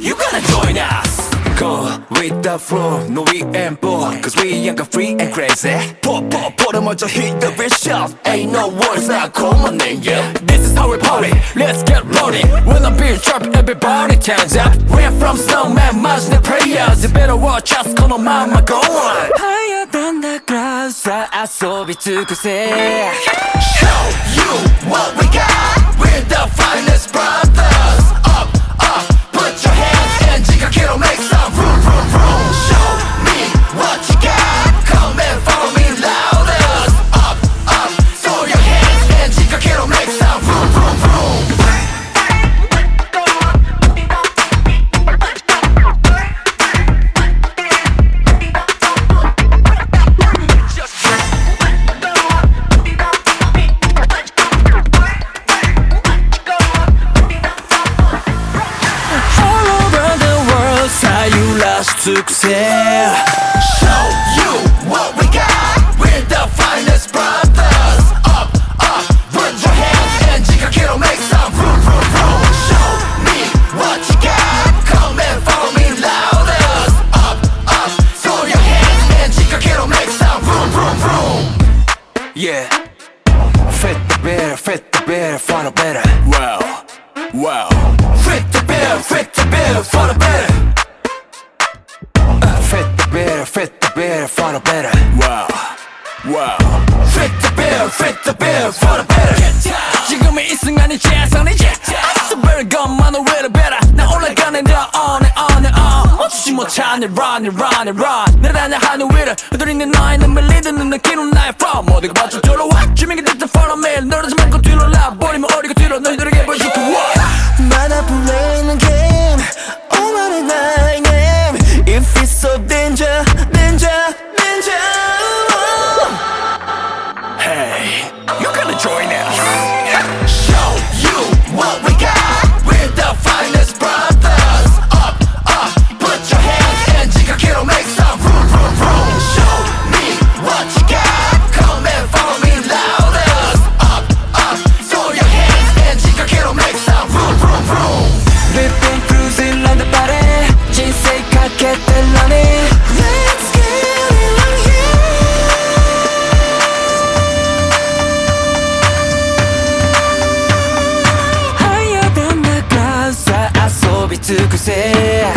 You gotta join us! Go with the flow, no we ain't bored Cause we ain't got free and crazy. Pop, pop, pop the mojo, hit the rich shout Ain't no words, now call my name, yeah This is how we party, let's get loaded When I be sharp, everybody turns up. We're from snowman, much the prayers. You better watch us, call no mama, go on. Higher than the clouds, さあ遊び尽くせ succès. Show you what we got. We're the finest brothers. Up, up, raise your hands and 지각해로 make some room, room, room. Show me what you got. Come and follow me louder. Up, up, throw your hands and 지각해로 make some room, room, room. Yeah. Fit the bill, fit the bill for the better. Wow, wow. Fit the bill, fit the bill for the better. Bill, for the better Wow Wow Fit the bill, fit the bill, for the better 지금이 이 순간이 최선이지 man no way to better 나 올라가는 데 on and on and on 멈추지 못하는 run and run and run 날아다녀 하늘 위를 흔들리는 너의 눈물 리드는 느끼는 나의 flow 모두가 맞춰 들어와 주민이 됐든 follow me 너르지 말고 뒤로 나 버리면 어리 尽くせ